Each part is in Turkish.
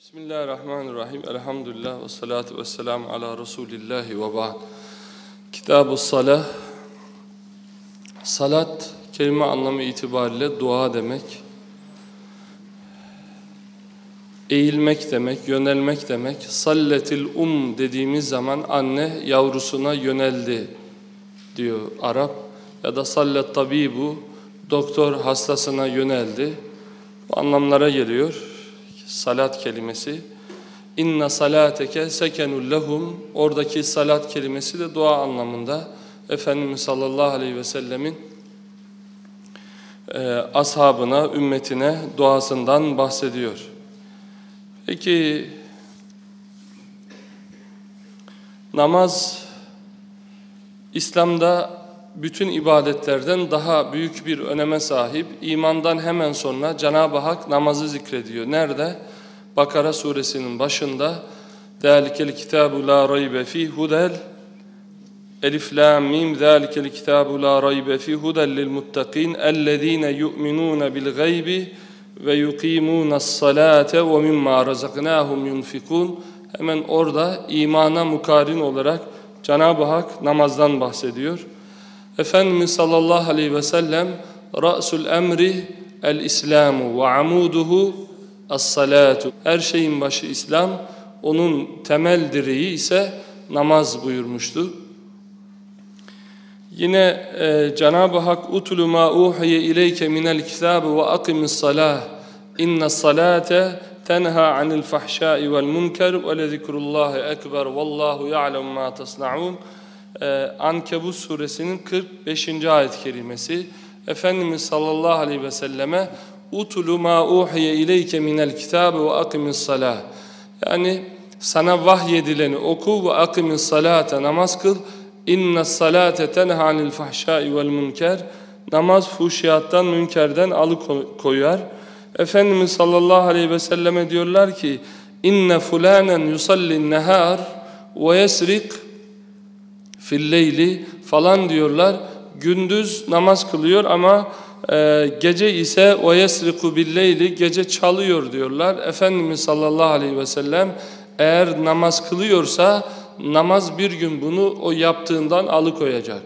Bismillahirrahmanirrahim. Elhamdülillah ve salatu ve selamu ala Resulillahi ve ba'd. Kitab-ı Salah. Salat kelime anlamı itibariyle dua demek. Eğilmek demek, yönelmek demek. Salletil um dediğimiz zaman anne yavrusuna yöneldi diyor Arap. Ya da sallet tabibu doktor hastasına yöneldi. Bu anlamlara geliyor salat kelimesi. İnne salateke sekenul lehum oradaki salat kelimesi de dua anlamında. Efendimiz sallallahu aleyhi ve sellemin e, ashabına, ümmetine duasından bahsediyor. Peki namaz İslam'da bütün ibadetlerden daha büyük bir öneme sahip. İmandan hemen sonra Cenab-ı Hak namazı zikrediyor. Nerede? Bakara suresinin başında ذَٰلِكَ الْكِتَابُ لَا رَيْبَ ف۪ي هُدَلْ Elif lam mim zalikel kitabu la raybe fi huden lil muttaqin ellezine yu'minun bil gaybi ve yuqimunas salate ve mimma razaknahum yunfikun hemen orada imana mukarin olarak Cenab-ı Hak namazdan bahsediyor. Efendimiz sallallahu aleyhi ve sellem ra'sul emri el İslamu ve amuduhu as-salatu. Her şeyin başı İslam, onun temel direği ise namaz buyurmuştu. Yine e, Cenab-ı Hak utlu ma uhiye ileyke minel kitabe ve akimis salah. İnne salate tenha anil fahşai vel munker ve le zikrullahi ekber vallahu ya'lemu ma tasnaun. Ee, Ankebut suresinin 45. ayet kerimesi Efendimiz sallallahu aleyhi ve selleme utulu ma uhiye ileyke minel kitabe ve akimis salah. Yani sana vahyedileni oku ve akimis salate namaz kıl. İnne salate tenha anil fahşai vel münker. Namaz fuhşiyattan münkerden alıkoyar. Efendimiz sallallahu aleyhi ve selleme diyorlar ki inne fulanen yusallin nehar ve yesrik filleyli falan diyorlar. Gündüz namaz kılıyor ama e, gece ise o yesriku billeyli gece çalıyor diyorlar. Efendimiz sallallahu aleyhi ve sellem eğer namaz kılıyorsa namaz bir gün bunu o yaptığından alıkoyacak.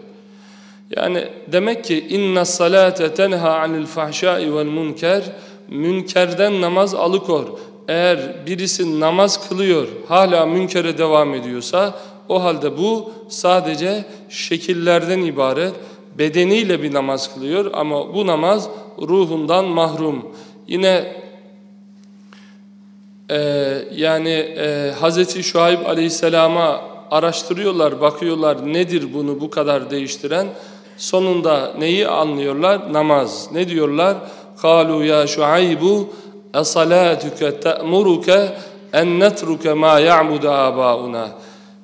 Yani demek ki inna salate tenha anil fahşai vel munker münkerden namaz alıkor. Eğer birisi namaz kılıyor hala münkere devam ediyorsa o halde bu sadece şekillerden ibaret. Bedeniyle bir namaz kılıyor ama bu namaz ruhundan mahrum. Yine e, yani e, Hz. Şuayb Aleyhisselam'a araştırıyorlar, bakıyorlar nedir bunu bu kadar değiştiren. Sonunda neyi anlıyorlar? Namaz. Ne diyorlar? قَالُوا يَا شُعَيْبُ اَصَلَاتُكَ تَأْمُرُكَ اَنْ نَتْرُكَ مَا يَعْبُدَ آبَاؤُنَا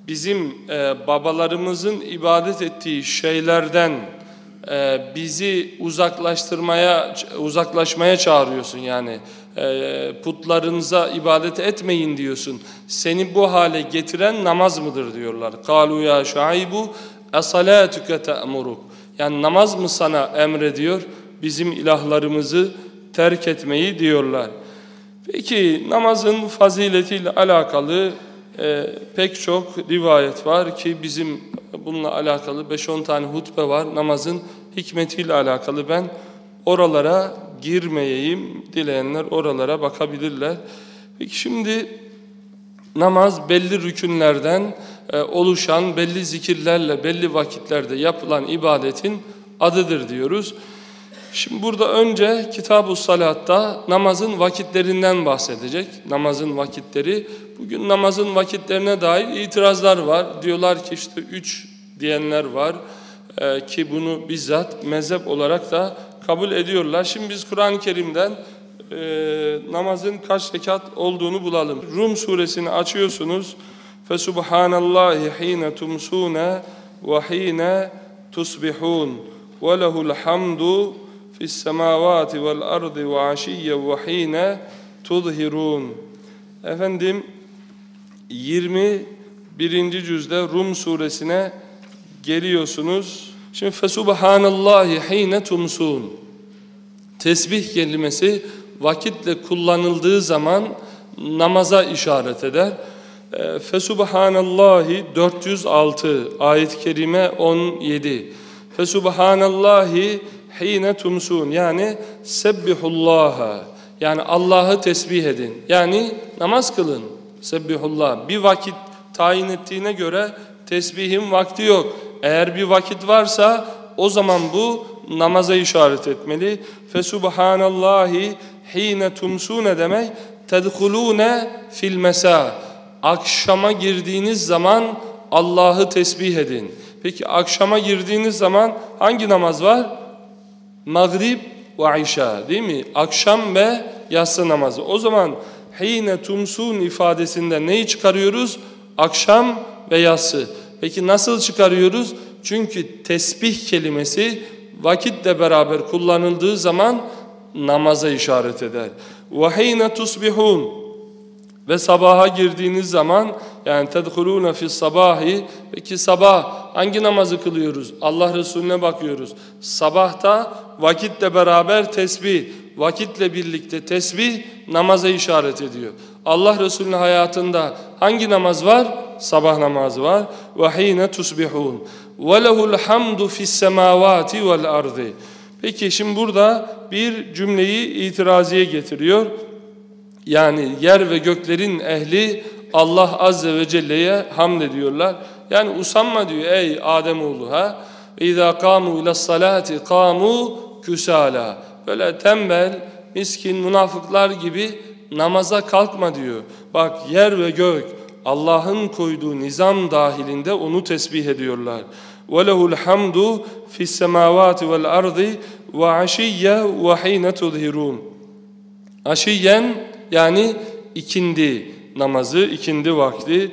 bizim e, babalarımızın ibadet ettiği şeylerden e, bizi uzaklaştırmaya uzaklaşmaya çağırıyorsun yani e, putlarınıza ibadet etmeyin diyorsun. Seni bu hale getiren namaz mıdır diyorlar. Kalu ya şaibu esalatuke te'muruk. Yani namaz mı sana emrediyor bizim ilahlarımızı terk etmeyi diyorlar. Peki namazın faziletiyle alakalı e, pek çok rivayet var ki bizim bununla alakalı 5-10 tane hutbe var. Namazın hikmetiyle alakalı ben oralara girmeyeyim. Dileyenler oralara bakabilirler. Peki şimdi namaz belli rükünlerden e, oluşan belli zikirlerle belli vakitlerde yapılan ibadetin adıdır diyoruz. Şimdi burada önce Kitab-ı Salat'ta namazın vakitlerinden bahsedecek. Namazın vakitleri. Bugün namazın vakitlerine dair itirazlar var. Diyorlar ki işte üç diyenler var. Ee, ki bunu bizzat mezhep olarak da kabul ediyorlar. Şimdi biz Kur'an-ı Kerim'den e, namazın kaç rekat olduğunu bulalım. Rum suresini açıyorsunuz. فَسُبْحَانَ اللّٰهِ حِينَ تُمْسُونَ وَحِينَ تُصْبِحُونَ وَلَهُ الْحَمْدُ فِي السَّمَاوَاتِ وَالْأَرْضِ وَعَشِيًّا وَحِينَ تُظْهِرُونَ Efendim 21. cüzde Rum suresine geliyorsunuz. Şimdi fesubhanallahi hine tumsun. Tesbih kelimesi vakitle kullanıldığı zaman namaza işaret eder. E, Fesubhanallahi 406 ayet-i kerime 17. Fesubhanallahi hine tumsun yani sebbihullaha yani Allah'ı tesbih edin. Yani namaz kılın. Sebbihullah. Bir vakit tayin ettiğine göre tesbihin vakti yok. Eğer bir vakit varsa o zaman bu namaza işaret etmeli. Fesubhanallahi hine tumsune demek tedhulune fil mesa. Akşama girdiğiniz zaman Allah'ı tesbih edin. Peki akşama girdiğiniz zaman hangi namaz var? Maghrib ve İşa değil mi? Akşam ve yatsı namazı. O zaman hine tumsun ifadesinde neyi çıkarıyoruz? Akşam ve yatsı. Peki nasıl çıkarıyoruz? Çünkü tesbih kelimesi vakitle beraber kullanıldığı zaman namaza işaret eder. وَحِينَ تُصْبِحُونَ ve sabaha girdiğiniz zaman yani tedhulûne fis sabahi peki sabah hangi namazı kılıyoruz? Allah Resulüne bakıyoruz. Sabahta vakitle beraber tesbih, vakitle birlikte tesbih namaza işaret ediyor. Allah Resulü'nün hayatında hangi namaz var? Sabah namazı var. Ve lehul hamdu fis semavati vel ardi. Peki şimdi burada bir cümleyi itiraziye getiriyor. Yani yer ve göklerin ehli Allah Azze ve Celle'ye hamd ediyorlar. Yani usanma diyor ey Ademoğlu ha. İza kamu ila salati kamu küsala. Böyle tembel, miskin, münafıklar gibi namaza kalkma diyor. Bak yer ve gök Allah'ın koyduğu nizam dahilinde onu tesbih ediyorlar. وَلَهُ الْحَمْدُ فِي السَّمَاوَاتِ وَالْأَرْضِ وَعَشِيَّ وَحِينَ تُظْهِرُونَ Aşiyen yani ikindi namazı, ikindi vakti.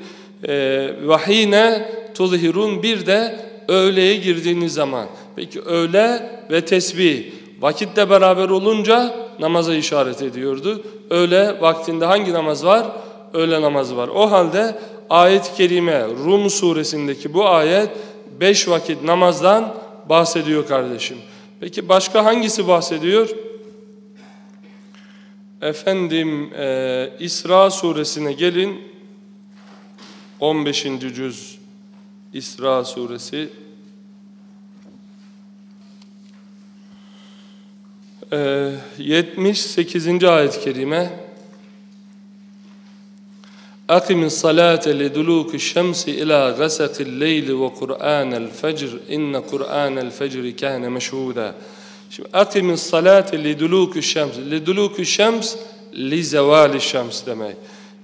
e, vahine tuzhirun bir de öğleye girdiğiniz zaman. Peki öğle ve tesbih vakitle beraber olunca namaza işaret ediyordu. Öğle vaktinde hangi namaz var? Öğle namazı var. O halde ayet-i kerime Rum suresindeki bu ayet beş vakit namazdan bahsediyor kardeşim. Peki başka hangisi bahsediyor? Efendim e, İsra suresine gelin 15. cüz İsra suresi e, 78. ayet-i kerime أقم الصلاة لدلوك الشمس إلى غسق الليل وقرآن الفجر إن قرآن الفجر كان مشهودا Şimdi akimis salate li duluku şems. Li duluku şems li zevali şems demek.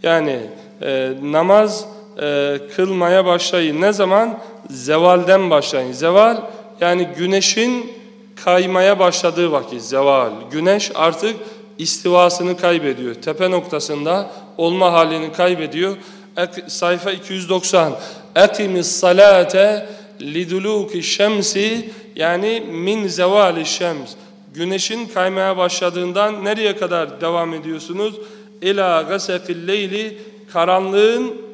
Yani e, namaz e, kılmaya başlayın. Ne zaman? Zevalden başlayın. Zeval yani güneşin kaymaya başladığı vakit zeval. Güneş artık istivasını kaybediyor. Tepe noktasında olma halini kaybediyor. Ek, sayfa 290. Akimis salate liduluki şemsi yani min zevali şems. Güneşin kaymaya başladığından nereye kadar devam ediyorsunuz? İla gasefil leyli karanlığın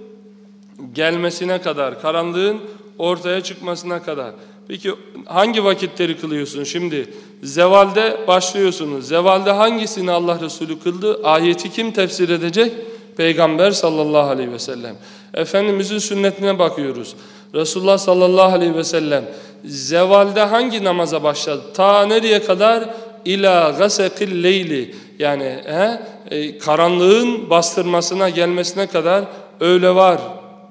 gelmesine kadar, karanlığın ortaya çıkmasına kadar. Peki hangi vakitleri kılıyorsun? Şimdi zevalde başlıyorsunuz. Zevalde hangisini Allah Resulü kıldı? Ayeti kim tefsir edecek? Peygamber sallallahu aleyhi ve sellem. Efendimizin sünnetine bakıyoruz. Resulullah sallallahu aleyhi ve sellem zevalde hangi namaza başladı? Ta nereye kadar? İla gasekil leyli yani he, e, karanlığın bastırmasına gelmesine kadar öğle var,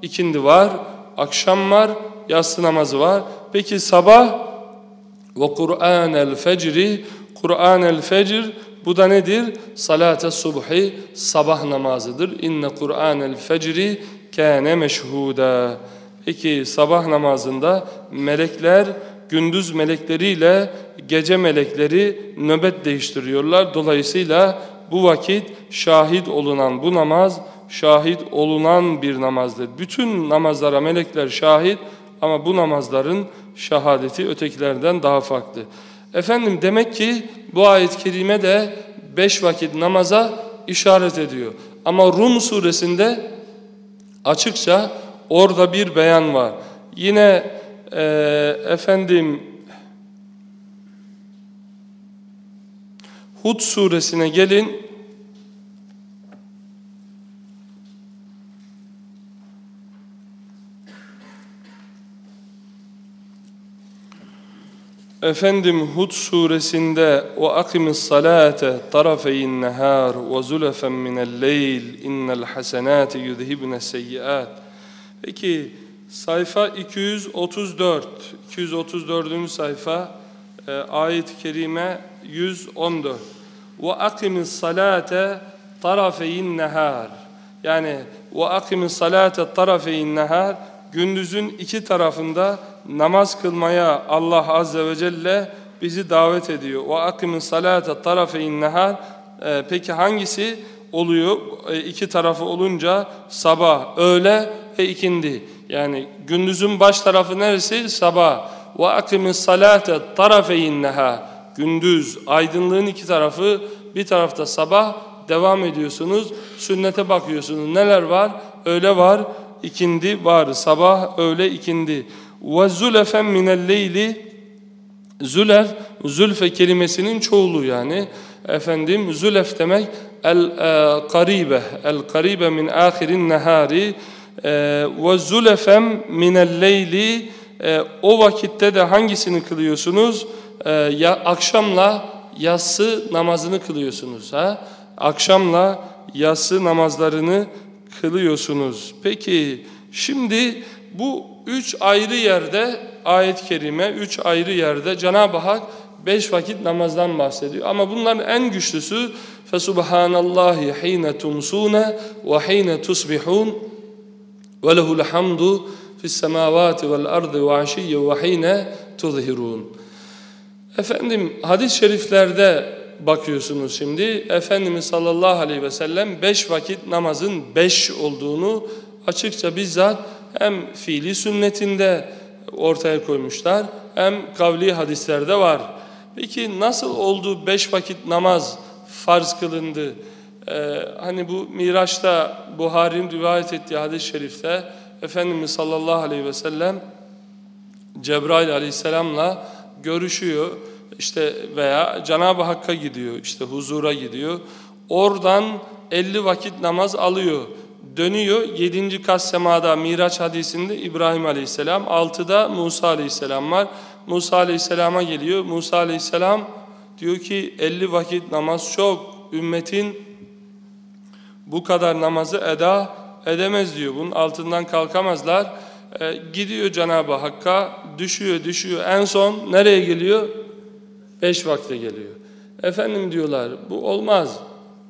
ikindi var, akşam var, yatsı namazı var. Peki sabah ve Kur'an el fecri Kur'an el fecr bu da nedir? Salat-ı subhi sabah namazıdır. İnne Kur'an el fecri kâne meşhuda. Peki sabah namazında melekler gündüz melekleriyle gece melekleri nöbet değiştiriyorlar. Dolayısıyla bu vakit şahit olunan bu namaz şahit olunan bir namazdır. Bütün namazlara melekler şahit ama bu namazların şahadeti ötekilerden daha farklı. Efendim demek ki bu ayet-i kerime de beş vakit namaza işaret ediyor. Ama Rum suresinde açıkça Orada bir beyan var. Yine e, efendim Hud suresine gelin. Efendim Hud suresinde ve akimis salate tarafeyin nehar ve zulefen minel leyl innel hasenati yudhibne seyyiat. Peki sayfa 234 234. sayfa e, ayet-i kerime 114. Ve akimis salate tarafeyin nehar. Yani ve akimis salate tarafeyin nehar gündüzün iki tarafında namaz kılmaya Allah Azze ve Celle bizi davet ediyor. O akimin salate tarafeyn nehar. Ee, peki hangisi oluyor? E, iki tarafı olunca sabah, öğle ve ikindi. Yani gündüzün baş tarafı neresi? Sabah. Ve akimin salate tarafeyn nehar. Gündüz, aydınlığın iki tarafı, bir tarafta sabah devam ediyorsunuz. Sünnete bakıyorsunuz. Neler var? Öğle var, ikindi var. Sabah, öğle, ikindi. Ve zulefen minel leyli Zülef, zülfe kelimesinin çoğulu yani. Efendim zülef demek el e, karibe, el karibe min ahirin nehari e, ve zülefem minel leyli e, o vakitte de hangisini kılıyorsunuz? E, ya akşamla yatsı namazını kılıyorsunuz ha? Akşamla yatsı namazlarını kılıyorsunuz. Peki şimdi bu üç ayrı yerde ayet-i kerime, üç ayrı yerde Cenab-ı Hak beş vakit namazdan bahsediyor. Ama bunların en güçlüsü فَسُبْحَانَ اللّٰهِ حِينَ تُمْسُونَ وَحِينَ تُصْبِحُونَ وَلَهُ الْحَمْدُ فِي السَّمَاوَاتِ وَالْأَرْضِ وَعَشِيَّ وَحِينَ تُظْهِرُونَ Efendim hadis-i şeriflerde bakıyorsunuz şimdi. Efendimiz sallallahu aleyhi ve sellem beş vakit namazın beş olduğunu açıkça bizzat hem fiili sünnetinde ortaya koymuşlar hem kavli hadislerde var. Peki nasıl oldu beş vakit namaz farz kılındı? Ee, hani bu Miraç'ta Buhari'nin rivayet ettiği hadis-i şerifte Efendimiz sallallahu aleyhi ve sellem Cebrail aleyhisselamla görüşüyor işte veya Cenab-ı Hakk'a gidiyor işte huzura gidiyor. Oradan 50 vakit namaz alıyor dönüyor. Yedinci kat semada Miraç hadisinde İbrahim aleyhisselam. Altıda Musa aleyhisselam var. Musa aleyhisselama geliyor. Musa aleyhisselam diyor ki 50 vakit namaz çok. Ümmetin bu kadar namazı eda edemez diyor. Bunun altından kalkamazlar. E, gidiyor Cenab-ı Hakk'a düşüyor düşüyor. En son nereye geliyor? Beş vakte geliyor. Efendim diyorlar bu olmaz.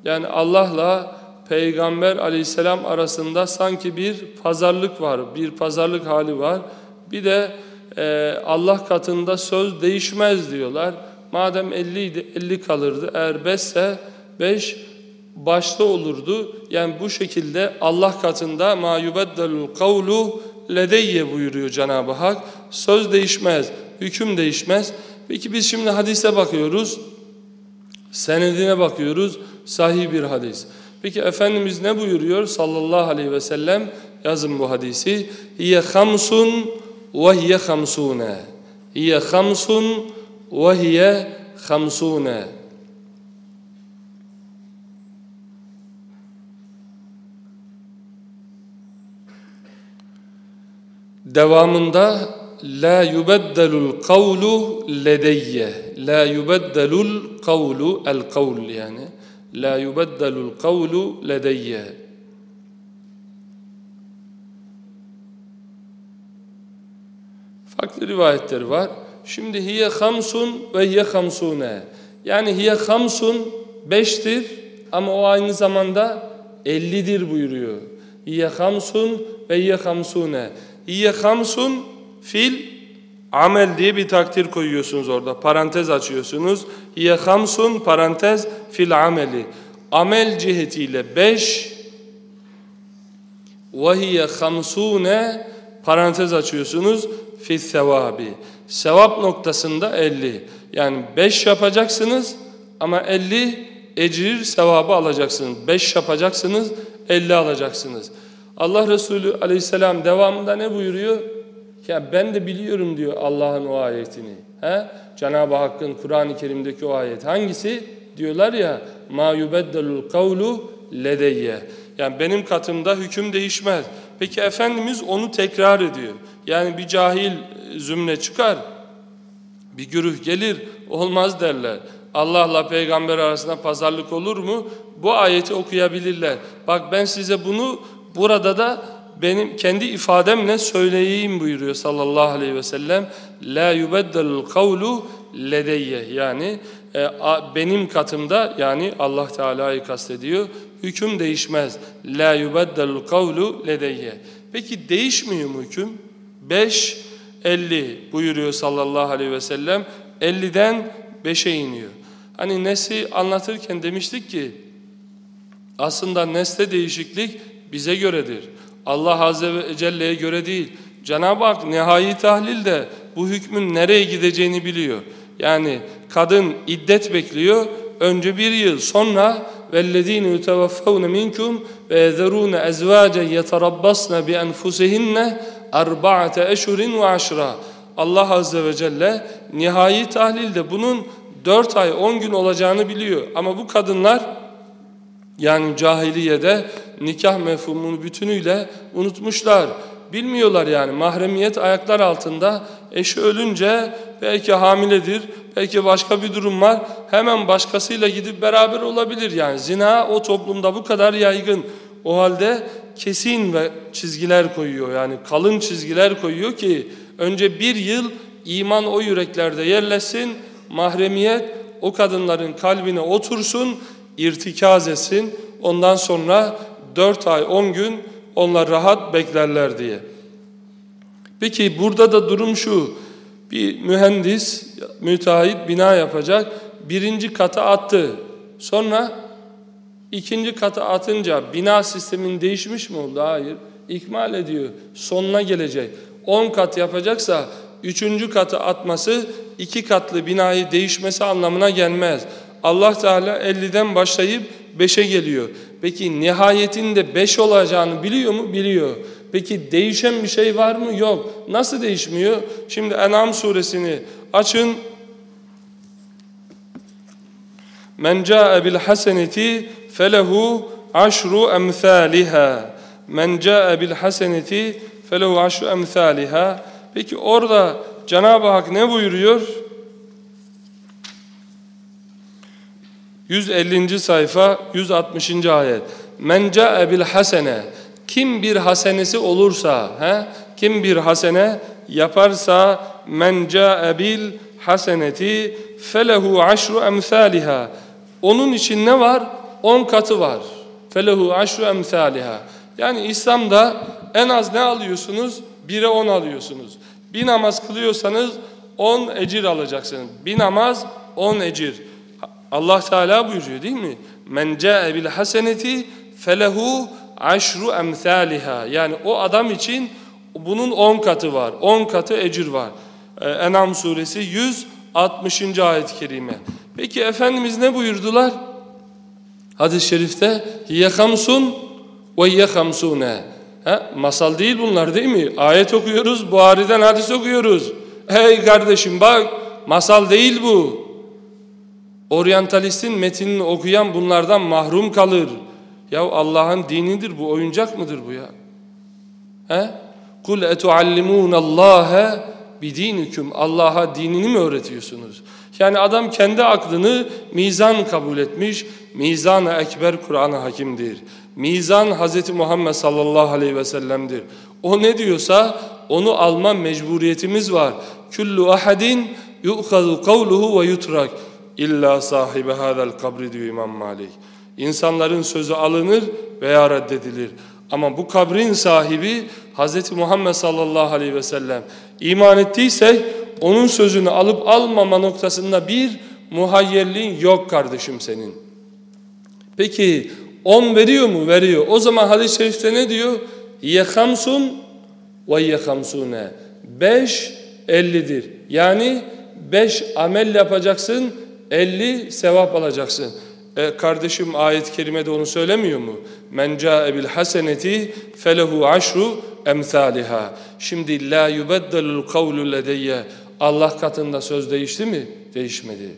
Yani Allah'la Peygamber aleyhisselam arasında sanki bir pazarlık var, bir pazarlık hali var. Bir de e, Allah katında söz değişmez diyorlar. Madem 50 idi 50 kalırdı. Eğer 5 ise 5 başta olurdu. Yani bu şekilde Allah katında ma yubeddelul kavlu ledeyye buyuruyor Cenab-ı Hak. Söz değişmez, hüküm değişmez. Peki biz şimdi hadise bakıyoruz. Senedine bakıyoruz. Sahih bir hadis. Peki Efendimiz ne buyuruyor sallallahu aleyhi ve sellem? Yazın bu hadisi. Hiye hamsun ve hiye hamsune. Hiye hamsun ve hiye hamsune. Devamında la yubeddelul kavlu ledeyye. La yubeddelul kavlu el kavl yani. La yubeddelul kavlu ledeyye. Farklı rivayetleri var. Şimdi hiye hamsun ve hiye hamsune. Yani hiye hamsun beştir ama o aynı zamanda ellidir buyuruyor. Hiye hamsun ve hiye hamsune. Hiye hamsun fil Amel diye bir takdir koyuyorsunuz orada. Parantez açıyorsunuz. Hiye hamsun parantez fil ameli. Amel cihetiyle beş ve hiye hamsune parantez açıyorsunuz fi sevabi. Sevap noktasında elli. Yani beş yapacaksınız ama elli ecir sevabı alacaksınız. Beş yapacaksınız elli alacaksınız. Allah Resulü aleyhisselam devamında ne buyuruyor? Ya ben de biliyorum diyor Allah'ın o ayetini. He? Cenab-ı Hakk'ın Kur'an-ı Kerim'deki o ayet. Hangisi? Diyorlar ya ma yubeddelul kavlu ledeyye. Yani benim katımda hüküm değişmez. Peki Efendimiz onu tekrar ediyor. Yani bir cahil zümre çıkar. Bir güruh gelir olmaz derler. Allah'la peygamber arasında pazarlık olur mu? Bu ayeti okuyabilirler. Bak ben size bunu burada da benim kendi ifademle söyleyeyim buyuruyor sallallahu aleyhi ve sellem. La yubeddelul kavlu ledeyye yani e, benim katımda yani Allah Teala'yı kastediyor. Hüküm değişmez. La yubeddelul kavlu ledeyye. Peki değişmiyor mu hüküm? 5 50 buyuruyor sallallahu aleyhi ve sellem. 50'den 5'e iniyor. Hani nesli anlatırken demiştik ki aslında nesle değişiklik bize göredir. Allah Azze ve Celle'ye göre değil. Cenab-ı Hak nihai tahlilde bu hükmün nereye gideceğini biliyor. Yani kadın iddet bekliyor. Önce bir yıl sonra وَالَّذ۪ينَ يُتَوَفَّوْنَ مِنْكُمْ وَيَذَرُونَ اَزْوَاجًا يَتَرَبَّصْنَ بِأَنْفُسِهِنَّ اَرْبَعَةَ اَشُرٍ وَعَشْرًا Allah Azze ve Celle nihai tahlilde bunun 4 ay 10 gün olacağını biliyor. Ama bu kadınlar yani cahiliyede nikah mefhumunu bütünüyle unutmuşlar. Bilmiyorlar yani mahremiyet ayaklar altında eşi ölünce belki hamiledir, belki başka bir durum var. Hemen başkasıyla gidip beraber olabilir yani. Zina o toplumda bu kadar yaygın. O halde kesin ve çizgiler koyuyor yani kalın çizgiler koyuyor ki önce bir yıl iman o yüreklerde yerleşsin, mahremiyet o kadınların kalbine otursun, irtikaz etsin. Ondan sonra 4 ay 10 gün onlar rahat beklerler diye. Peki burada da durum şu. Bir mühendis, müteahhit bina yapacak. Birinci kata attı. Sonra ikinci kata atınca bina sistemin değişmiş mi oldu? Hayır. İkmal ediyor. Sonuna gelecek. 10 kat yapacaksa üçüncü katı atması iki katlı binayı değişmesi anlamına gelmez. Allah Teala 50'den başlayıp 5'e geliyor. Peki nihayetinde 5 olacağını biliyor mu? Biliyor. Peki değişen bir şey var mı? Yok. Nasıl değişmiyor? Şimdi En'am suresini açın. Men ca'e bil haseneti felehu aşru emthaliha. Men ca'e bil haseneti felehu aşru emthaliha. Peki orada Cenab-ı Hak ne buyuruyor? 150. sayfa 160. ayet. Men ca'e bil hasene kim bir hasenesi olursa, he? kim bir hasene yaparsa men ca'e bil haseneti felehu aşru emsaliha. Onun için ne var? On katı var. Felehu aşru emsaliha. Yani İslam'da en az ne alıyorsunuz? Bire on alıyorsunuz. Bir namaz kılıyorsanız on ecir alacaksınız. Bir namaz on ecir. Allah Teala buyuruyor değil mi? Men ca'e bil haseneti felehu aşru emsaliha. Yani o adam için bunun on katı var. On katı ecir var. Ee, Enam suresi 160. ayet-i kerime. Peki Efendimiz ne buyurdular? Hadis-i şerifte hiye hamsun ve hiye hamsune. Masal değil bunlar değil mi? Ayet okuyoruz, Buhari'den hadis okuyoruz. Hey kardeşim bak masal değil bu. Oryantalistin metinini okuyan bunlardan mahrum kalır. Ya Allah'ın dinidir bu oyuncak mıdır bu ya? He? Kul etuallimun Allah bidinikum. Allah'a dinini mi öğretiyorsunuz? Yani adam kendi aklını mizan kabul etmiş. Mizan-ı ekber Kur'an-ı Hakim'dir. Mizan Hz. Muhammed sallallahu aleyhi ve sellem'dir. O ne diyorsa onu alma mecburiyetimiz var. Kullu ahadin yu'khadu kavluhu ve yutrak illa sahibi hadal kabri diyor İmam Malik. İnsanların sözü alınır veya reddedilir. Ama bu kabrin sahibi Hz. Muhammed sallallahu aleyhi ve sellem iman ettiysek onun sözünü alıp almama noktasında bir muhayyerliğin yok kardeşim senin. Peki on veriyor mu? Veriyor. O zaman hadis-i şerifte ne diyor? Ye hamsun ve ye hamsune. Beş ellidir. Yani beş amel yapacaksın, elli sevap alacaksın. E, kardeşim ayet-i kerimede onu söylemiyor mu? Men ca'e bil haseneti felehu aşru emsaliha. Şimdi la yubeddelul kavlu ledeyye. Allah katında söz değişti mi? Değişmedi.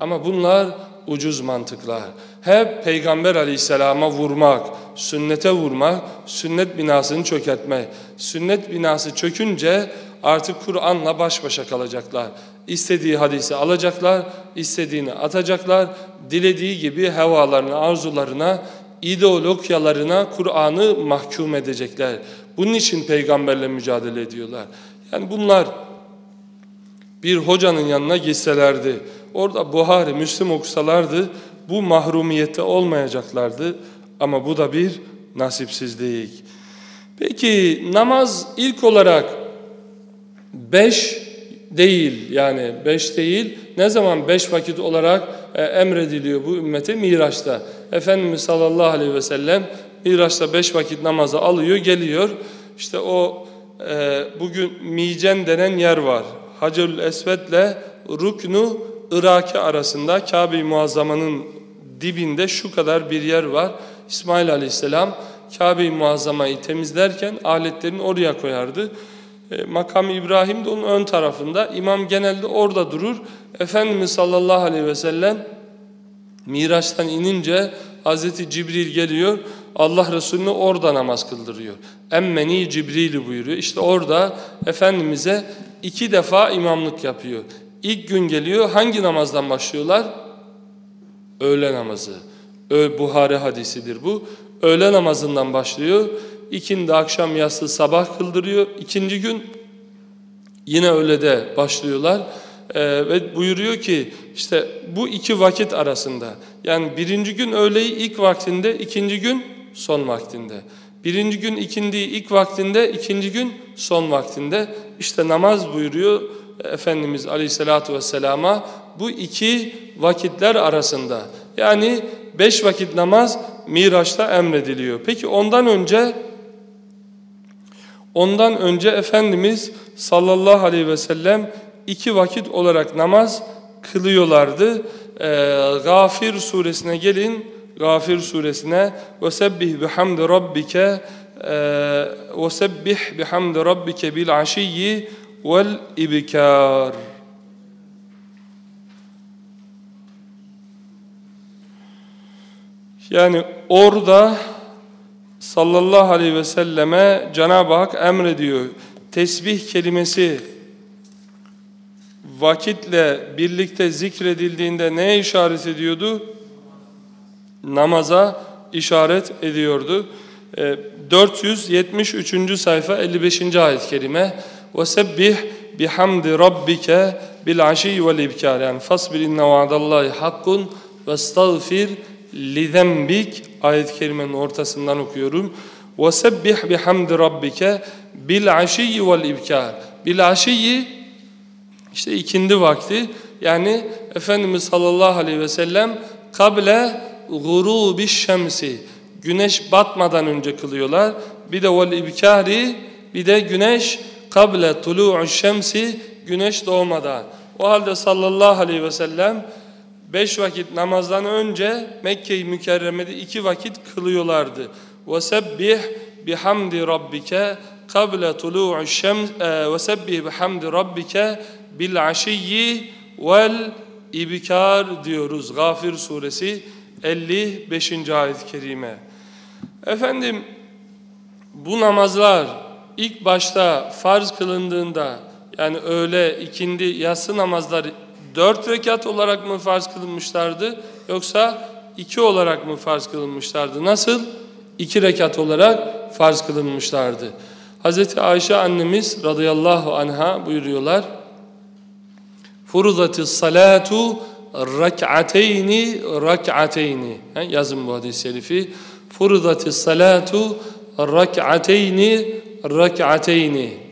Ama bunlar ucuz mantıklar. Hep Peygamber aleyhisselama vurmak, sünnete vurmak, sünnet binasını çökertmek. Sünnet binası çökünce artık Kur'an'la baş başa kalacaklar. İstediği hadisi alacaklar, istediğini atacaklar, dilediği gibi hevalarına, arzularına, ideologyalarına Kur'an'ı mahkum edecekler. Bunun için peygamberle mücadele ediyorlar. Yani bunlar bir hocanın yanına gitselerdi, orada Buhari, Müslim okusalardı bu mahrumiyette olmayacaklardı. Ama bu da bir nasipsizlik. Peki namaz ilk olarak beş değil yani beş değil. Ne zaman beş vakit olarak e, emrediliyor bu ümmete? Miraç'ta. Efendimiz sallallahu aleyhi ve sellem Miraç'ta beş vakit namazı alıyor geliyor. İşte o e, bugün Micen denen yer var. Hacerül Esved'le Ruknu Iraki arasında Kabe-i Muazzama'nın dibinde şu kadar bir yer var. İsmail Aleyhisselam Kabe-i Muazzama'yı temizlerken aletlerini oraya koyardı. E, makam İbrahim de onun ön tarafında. İmam genelde orada durur. Efendimiz sallallahu aleyhi ve sellem Miraç'tan inince Hazreti Cibril geliyor. Allah Resulü'nü orada namaz kıldırıyor. Emmeni Cibril'i buyuruyor. İşte orada Efendimiz'e iki defa imamlık yapıyor. İlk gün geliyor. Hangi namazdan başlıyorlar? Öğle namazı. Buhari hadisidir bu. Öğle namazından başlıyor. İkindi akşam yatsı sabah kıldırıyor. İkinci gün yine öğlede başlıyorlar. Ee, ve buyuruyor ki işte bu iki vakit arasında yani birinci gün öğleyi ilk vaktinde, ikinci gün son vaktinde. Birinci gün ikindiyi ilk vaktinde, ikinci gün son vaktinde. İşte namaz buyuruyor Efendimiz Aleyhisselatü Vesselam'a bu iki vakitler arasında. Yani beş vakit namaz Miraç'ta emrediliyor. Peki ondan önce ondan önce Efendimiz sallallahu aleyhi ve sellem iki vakit olarak namaz kılıyorlardı. Ee, Gafir suresine gelin. Gafir suresine وَسَبِّهْ بِحَمْدِ رَبِّكَ وَسَبِّحْ بِحَمْدِ رَبِّكَ بِالْعَشِيِّ وَالْاِبْكَارِ Yani orada sallallahu aleyhi ve selleme Cenab-ı Hak emrediyor. Tesbih kelimesi vakitle birlikte zikredildiğinde neye işaret ediyordu? Namaza işaret ediyordu. 473. Ee, sayfa 55. ayet-i kerime وَسَبِّحْ بِحَمْدِ رَبِّكَ بِالْعَشِيِّ وَالْاِبْكَارِ Yani فَاسْبِرْ اِنَّ وَعَدَ اللّٰهِ حَقٌّ وَاسْتَغْفِرْ لِذَنْبِكَ ayet-i kerimenin ortasından okuyorum. وَسَبِّحْ بِحَمْدِ رَبِّكَ بِالْعَشِيِّ وَالْاِبْكَارِ Bil'aşiyyi işte ikindi vakti yani Efendimiz sallallahu aleyhi ve sellem kable gurubi şemsi güneş batmadan önce kılıyorlar. Bir de vel ibkari bir de güneş kable tulu'u şemsi güneş doğmadan. O halde sallallahu aleyhi ve sellem beş vakit namazdan önce Mekke-i Mükerreme'de iki vakit kılıyorlardı. وَسَبِّحْ بِحَمْدِ رَبِّكَ قَبْلَ طُلُوعِ الشَّمْسِ وَسَبِّحْ بِحَمْدِ رَبِّكَ بِالْعَشِيِّ وَالْاِبْكَارِ diyoruz. Gafir suresi 55. ayet-i kerime. Efendim bu namazlar ilk başta farz kılındığında yani öğle, ikindi, yatsı namazları dört rekat olarak mı farz kılınmışlardı yoksa iki olarak mı farz kılınmışlardı? Nasıl? İki rekat olarak farz kılınmışlardı. Hazreti Ayşe annemiz radıyallahu anha buyuruyorlar. Furuzatis salatu rak'ateyni rak'ateyni. Yazın bu hadis-i şerifi. Furuzatis salatu rak'ateyni rak'ateyni.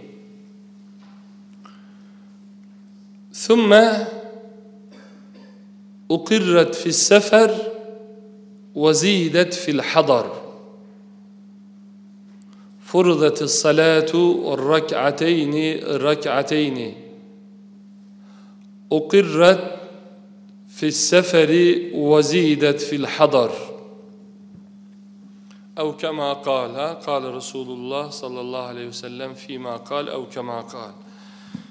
ثم أقرت في السفر وزيدت في الحضر. فرضت الصلاة الركعتين الركعتين. أقرت في السفر وزيدت في الحضر. أو كما قال قال رسول الله صلى الله عليه وسلم فيما قال أو كما قال.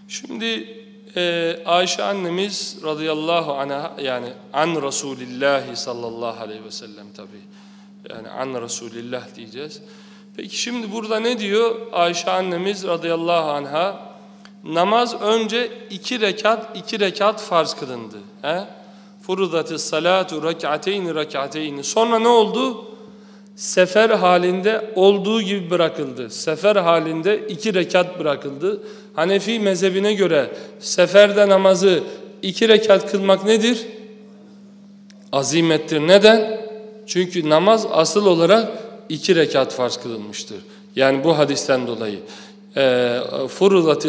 Şimdi e, Ayşe annemiz radıyallahu anha yani an Resulillahi sallallahu aleyhi ve sellem tabi. Yani an Resulillah diyeceğiz. Peki şimdi burada ne diyor Ayşe annemiz radıyallahu anha? Namaz önce iki rekat, iki rekat farz kılındı. He? Furudatı salatu rekateyni rekateyni. Sonra ne oldu? Sefer halinde olduğu gibi bırakıldı. Sefer halinde iki rekat bırakıldı. Hanefi mezhebine göre seferde namazı iki rekat kılmak nedir? Azimettir. Neden? Çünkü namaz asıl olarak iki rekat farz kılınmıştır. Yani bu hadisten dolayı.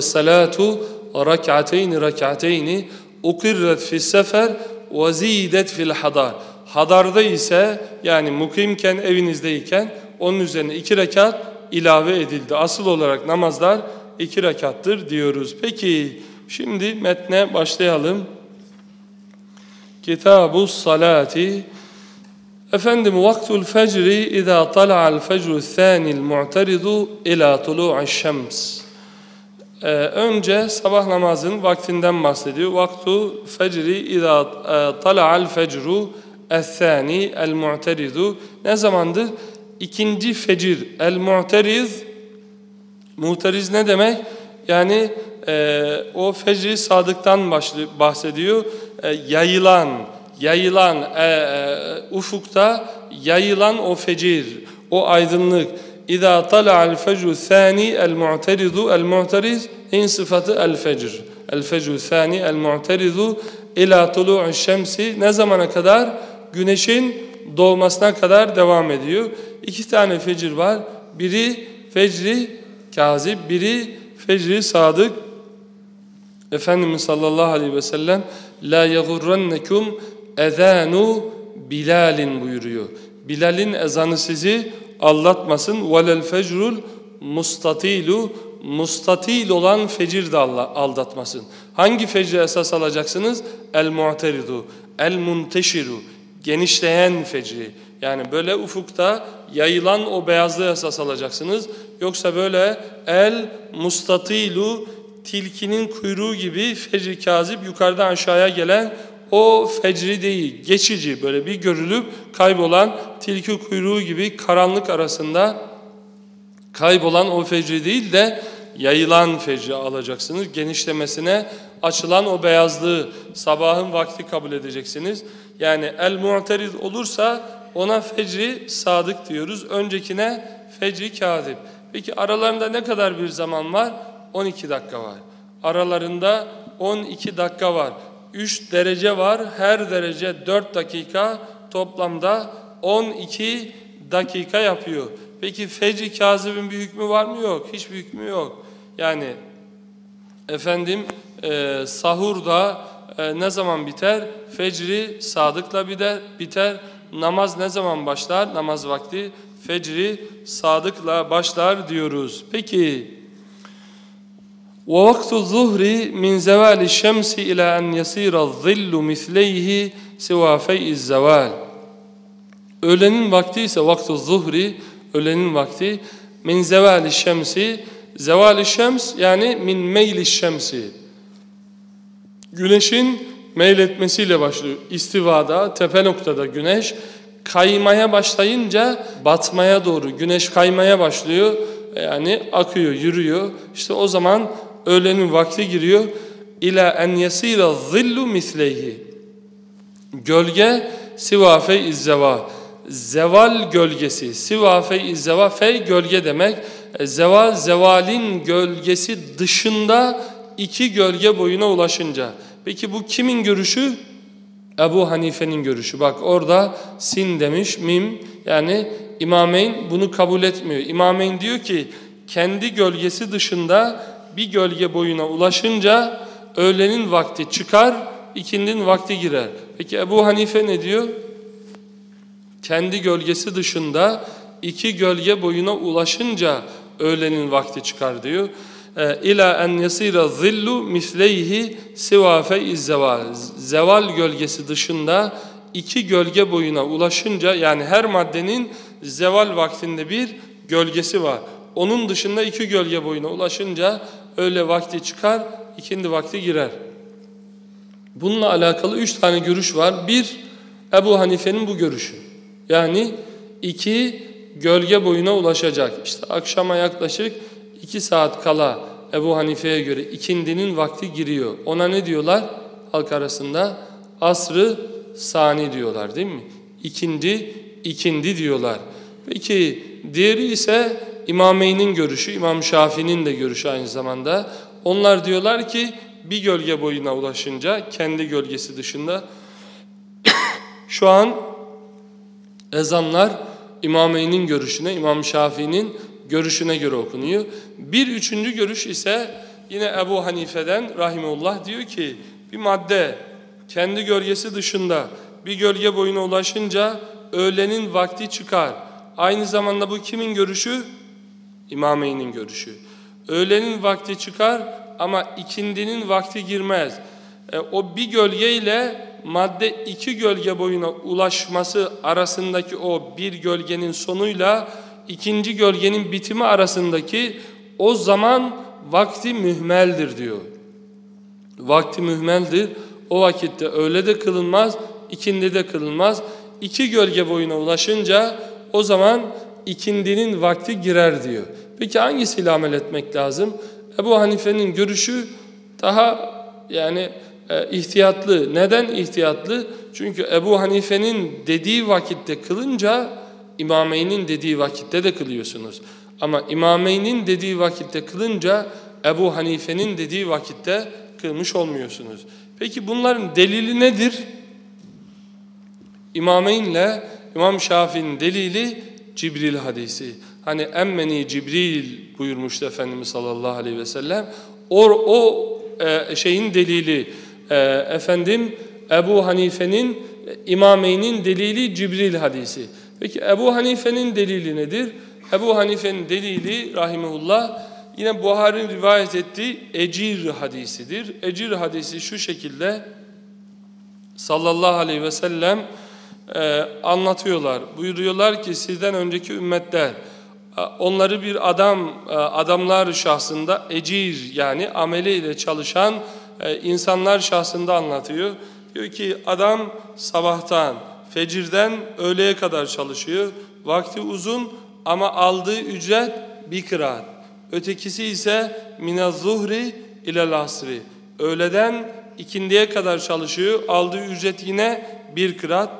Salatu rak'ateyni rak'ateyni ukirret fi sefer ve zidet fil hadar. Hadarda ise yani mukimken evinizdeyken onun üzerine iki rekat ilave edildi. Asıl olarak namazlar iki rekattır diyoruz. Peki şimdi metne başlayalım. Kitabu salati Efendim vaktul fecri izâ tala'al fecru thânil mu'teridu ila tulu'aş şems. Ee, önce sabah namazının vaktinden bahsediyor. Vaktu fecri izâ e, tala'al fecru el-thâni el-mu'teridu. Ne zamandır? İkinci fecir. El-mu'teriz Muhteriz ne demek? Yani e, o fecri sadıktan bahsediyor. E, yayılan, yayılan e, e, ufukta yayılan o fecir, o aydınlık. İza tala'al fecru thani el mu'teridu el mu'teriz in sıfatı el fecr. El fecru thani el mu'teridu ila tulu'u şemsi ne zamana kadar? Güneşin doğmasına kadar devam ediyor. İki tane fecir var. Biri fecri kazib, biri fecri sadık. Efendimiz sallallahu aleyhi ve sellem la yagurrannekum ezanu Bilal'in buyuruyor. Bilal'in ezanı sizi aldatmasın. Velel fecrul mustatilu mustatil olan fecir de aldatmasın. Hangi fecri esas alacaksınız? El mu'teridu, el munteşiru, genişleyen fecri. Yani böyle ufukta yayılan o beyazlığı esas alacaksınız. Yoksa böyle el mustatilu, tilkinin kuyruğu gibi fecri kazip yukarıdan aşağıya gelen o fecri değil, geçici böyle bir görülüp kaybolan tilki kuyruğu gibi karanlık arasında kaybolan o fecri değil de yayılan fecri alacaksınız. Genişlemesine açılan o beyazlığı sabahın vakti kabul edeceksiniz. Yani el-mu'teriz olursa ona fecri sadık diyoruz. Öncekine fecri kazip. Peki aralarında ne kadar bir zaman var? 12 dakika var. Aralarında 12 dakika var. 3 derece var. Her derece 4 dakika toplamda 12 dakika yapıyor. Peki fecri kazibin bir hükmü var mı? Yok. Hiçbir hükmü yok. Yani efendim e, sahur da e, ne zaman biter? Fecri sadıkla biter. biter. Namaz ne zaman başlar? Namaz vakti fecri sadıkla başlar diyoruz. Peki ووقت الظهر من زوال الشمس إلى أن يصير الظل مثليه سوى فيء الزوال Öğlenin vakti ise vaktu zuhri, öğlenin vakti min zevali şemsi, zevali şems yani min meyli şemsi. Güneşin meyletmesiyle başlıyor. İstivada, tepe noktada güneş kaymaya başlayınca batmaya doğru güneş kaymaya başlıyor. Yani akıyor, yürüyor. İşte o zaman öğlenin vakti giriyor. İla en yasira zillu misleyhi. Gölge sivafe izzeva. Zeval gölgesi. Sivafe izzeva. Fey gölge demek. E, zeval zevalin gölgesi dışında iki gölge boyuna ulaşınca. Peki bu kimin görüşü? Ebu Hanife'nin görüşü. Bak orada sin demiş, mim. Yani İmameyn bunu kabul etmiyor. İmameyn diyor ki kendi gölgesi dışında bir gölge boyuna ulaşınca öğlenin vakti çıkar, ikindin vakti girer. Peki Ebu Hanife ne diyor? Kendi gölgesi dışında iki gölge boyuna ulaşınca öğlenin vakti çıkar diyor. E, ila en yasira zillu misleyhi sivafe izzeval. Zeval gölgesi dışında iki gölge boyuna ulaşınca yani her maddenin zeval vaktinde bir gölgesi var. Onun dışında iki gölge boyuna ulaşınca öğle vakti çıkar, ikindi vakti girer. Bununla alakalı üç tane görüş var. Bir, Ebu Hanife'nin bu görüşü. Yani iki gölge boyuna ulaşacak. İşte akşama yaklaşık iki saat kala Ebu Hanife'ye göre ikindinin vakti giriyor. Ona ne diyorlar? Halk arasında asrı sani diyorlar değil mi? İkindi, ikindi diyorlar. Peki diğeri ise İmameyn'in görüşü, İmam Şafii'nin de görüşü aynı zamanda. Onlar diyorlar ki bir gölge boyuna ulaşınca kendi gölgesi dışında şu an ezanlar İmameyn'in görüşüne, İmam Şafii'nin görüşüne göre okunuyor. Bir üçüncü görüş ise yine Ebu Hanife'den rahimullah diyor ki bir madde kendi gölgesi dışında bir gölge boyuna ulaşınca öğlenin vakti çıkar. Aynı zamanda bu kimin görüşü? İmameyn'in görüşü. Öğlenin vakti çıkar ama ikindinin vakti girmez. E, o bir gölge ile madde iki gölge boyuna ulaşması arasındaki o bir gölgenin sonuyla ikinci gölgenin bitimi arasındaki o zaman vakti mühmeldir diyor. Vakti mühmeldir. O vakitte öğle de kılınmaz, ikindi de kılınmaz. İki gölge boyuna ulaşınca o zaman ikindinin vakti girer diyor. Peki hangisiyle amel etmek lazım? Ebu Hanife'nin görüşü daha yani e, ihtiyatlı. Neden ihtiyatlı? Çünkü Ebu Hanife'nin dediği vakitte kılınca İmameyn'in dediği vakitte de kılıyorsunuz. Ama İmameyn'in dediği vakitte kılınca Ebu Hanife'nin dediği vakitte kılmış olmuyorsunuz. Peki bunların delili nedir? İmameyn'le İmam Şafii'nin delili Cibril hadisi. Hani emmeni Cibril buyurmuştu Efendimiz sallallahu aleyhi ve sellem. O, o e, şeyin delili e, efendim Ebu Hanife'nin İmameyn'in delili Cibril hadisi. Peki Ebu Hanife'nin delili nedir? Ebu Hanife'nin delili rahimullah yine Buhari'nin rivayet ettiği Ecir hadisidir. Ecir hadisi şu şekilde sallallahu aleyhi ve sellem e, anlatıyorlar. Buyuruyorlar ki sizden önceki ümmetler e, onları bir adam e, adamlar şahsında ecir yani ameliyle çalışan e, insanlar şahsında anlatıyor. Diyor ki adam sabahtan fecirden öğleye kadar çalışıyor. Vakti uzun ama aldığı ücret bir kıraat. Ötekisi ise minaz zuhri ile asri. Öğleden ikindiye kadar çalışıyor. Aldığı ücret yine bir kıraat.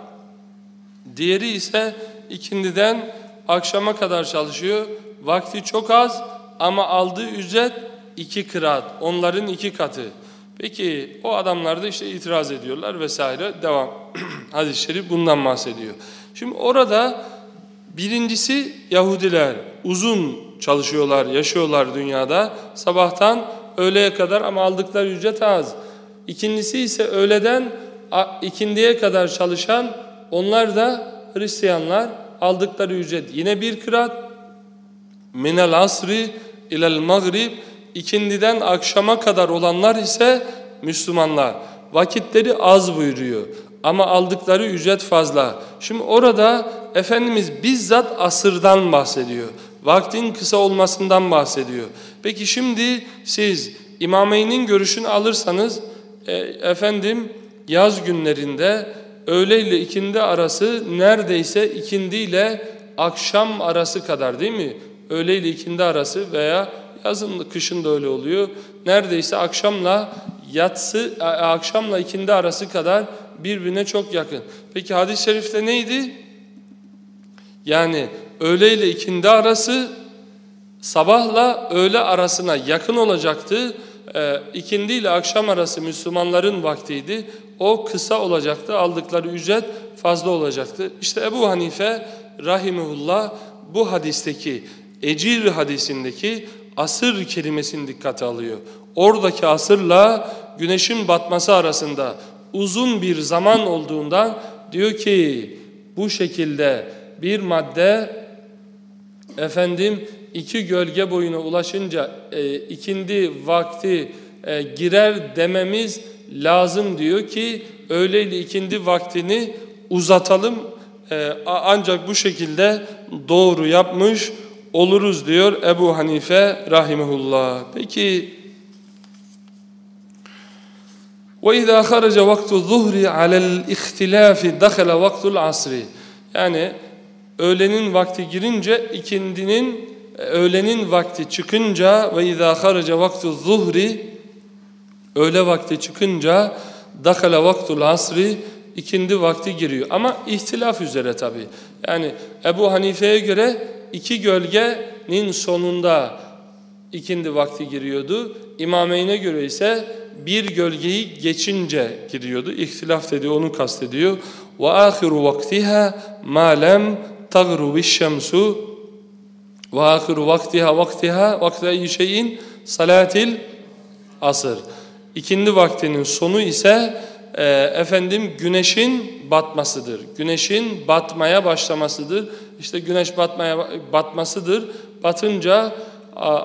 Diğeri ise ikindiden akşama kadar çalışıyor. Vakti çok az ama aldığı ücret iki kıraat. Onların iki katı. Peki o adamlar da işte itiraz ediyorlar vesaire. Devam. Hadis-i Şerif bundan bahsediyor. Şimdi orada birincisi Yahudiler uzun çalışıyorlar, yaşıyorlar dünyada. Sabahtan öğleye kadar ama aldıkları ücret az. İkincisi ise öğleden ikindiye kadar çalışan onlar da Hristiyanlar aldıkları ücret yine bir kırat. Minel asri ilel magrib ikindiden akşama kadar olanlar ise Müslümanlar. Vakitleri az buyuruyor ama aldıkları ücret fazla. Şimdi orada Efendimiz bizzat asırdan bahsediyor. Vaktin kısa olmasından bahsediyor. Peki şimdi siz İmameyn'in görüşünü alırsanız e, efendim yaz günlerinde öğle ile ikindi arası neredeyse ikindi ile akşam arası kadar değil mi? Öğle ile ikindi arası veya yazın kışın da öyle oluyor. Neredeyse akşamla yatsı akşamla ikindi arası kadar birbirine çok yakın. Peki hadis-i şerifte neydi? Yani öğle ile ikindi arası sabahla öğle arasına yakın olacaktı. E, ikindi ile akşam arası Müslümanların vaktiydi. O kısa olacaktı. Aldıkları ücret fazla olacaktı. İşte Ebu Hanife rahimullah bu hadisteki Ecir hadisindeki asır kelimesini dikkate alıyor. Oradaki asırla güneşin batması arasında uzun bir zaman olduğundan diyor ki bu şekilde bir madde efendim iki gölge boyuna ulaşınca e, ikindi vakti e, girer dememiz lazım diyor ki öğle ikindi vaktini uzatalım e, ancak bu şekilde doğru yapmış oluruz diyor Ebu Hanife rahimehullah. Peki ve izâ kharaca vaktu zuhri alel ihtilâfi dakhala vaktul asri. Yani öğlenin vakti girince ikindinin öğlenin vakti çıkınca ve izâ kharaca vaktu zuhri öğle vakti çıkınca dakhala vaktul asri ikindi vakti giriyor. Ama ihtilaf üzere tabi. Yani Ebu Hanife'ye göre iki gölgenin sonunda ikindi vakti giriyordu. İmameyn'e göre ise bir gölgeyi geçince giriyordu. İhtilaf dedi onu kastediyor. Ve ahiru vaktiha ma lem şemsu ve ahiru vaktiha vaktiha vakti şeyin salatil asır. İkindi vaktinin sonu ise e, efendim güneşin batmasıdır. Güneşin batmaya başlamasıdır. İşte güneş batmaya batmasıdır. Batınca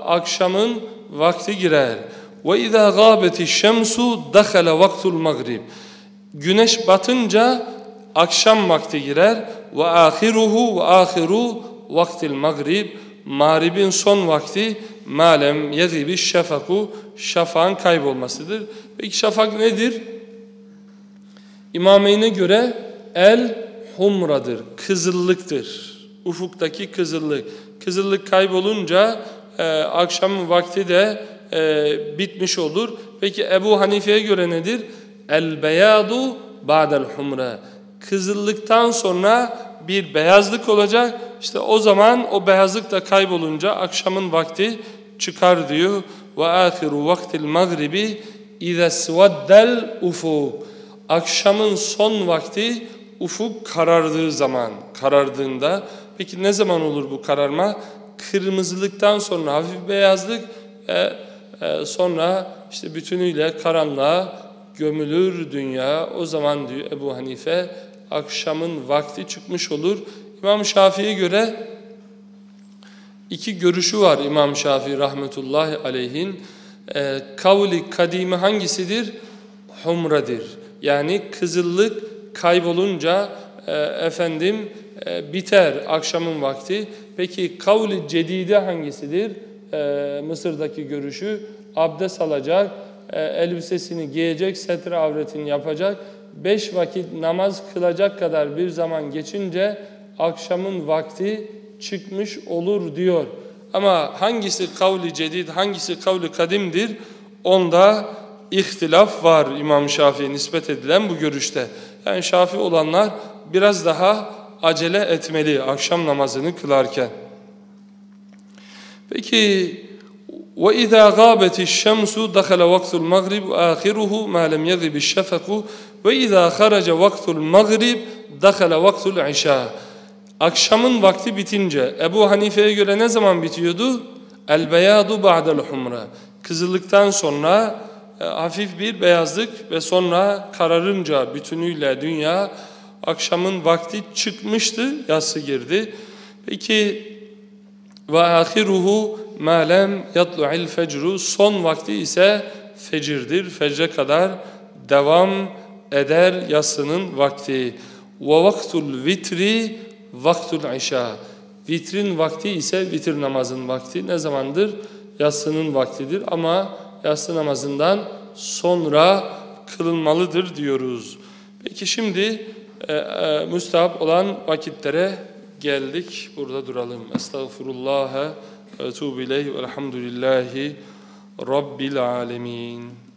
akşamın vakti girer. Ve izâ gâbeti şemsu dakhala vaktul maghrib. Güneş batınca akşam vakti girer. Ve ahiruhu ve ahiru vaktil maghrib. Mağribin son vakti malem yegibi şefaku şafağın kaybolmasıdır. Peki şafak nedir? İmameyne göre el humradır, kızıllıktır. Ufuktaki kızıllık. Kızıllık kaybolunca e, akşam vakti de e, bitmiş olur. Peki Ebu Hanife'ye göre nedir? El beyadu ba'del humra. Kızıllıktan sonra bir beyazlık olacak. İşte o zaman o beyazlık da kaybolunca akşamın vakti çıkar diyor. Ve ahiru vaktil magribi ize svaddel ufuk. Akşamın son vakti ufuk karardığı zaman, karardığında. Peki ne zaman olur bu kararma? Kırmızılıktan sonra hafif beyazlık ve e, sonra işte bütünüyle karanlığa gömülür dünya. O zaman diyor Ebu Hanife akşamın vakti çıkmış olur. İmam Şafii'ye göre iki görüşü var İmam Şafii rahmetullahi aleyhin. E, kavli kadimi hangisidir? Humradir. Yani kızıllık kaybolunca e, efendim e, biter akşamın vakti. Peki kavli cedide hangisidir? E, Mısır'daki görüşü abdest alacak, e, elbisesini giyecek, setre avretini yapacak. Beş vakit namaz kılacak kadar bir zaman geçince akşamın vakti çıkmış olur diyor. Ama hangisi kavli cedid, hangisi kavli kadimdir? Onda ihtilaf var İmam Şafii'ye nispet edilen bu görüşte. Yani Şafii olanlar biraz daha acele etmeli akşam namazını kılarken. Peki ve izâ gâbeti şemsu dakhala vaktul magrib ve âhiruhu mâ lem yedribi şefeku ve izâ kharaca vaktul magrib dakhala vaktul işâ. Akşamın vakti bitince Ebu Hanife'ye göre ne zaman bitiyordu? El beyadu ba'del humra. Kızıllıktan sonra e, hafif bir beyazlık ve sonra kararınca bütünüyle dünya akşamın vakti çıkmıştı, yası girdi. Peki ve ahiruhu ma lem yatlu'il fecru son vakti ise fecirdir. Fecre kadar devam eder yasının vakti. Ve vaktul vitri vaktul işa. Vitrin vakti ise vitir namazın vakti ne zamandır? Yatsının vaktidir ama yatsı namazından sonra kılınmalıdır diyoruz. Peki şimdi e, e, müstahap olan vakitlere geldik. Burada duralım. Estağfurullah ve etubu ileyh velhamdülillahi rabbil alemin.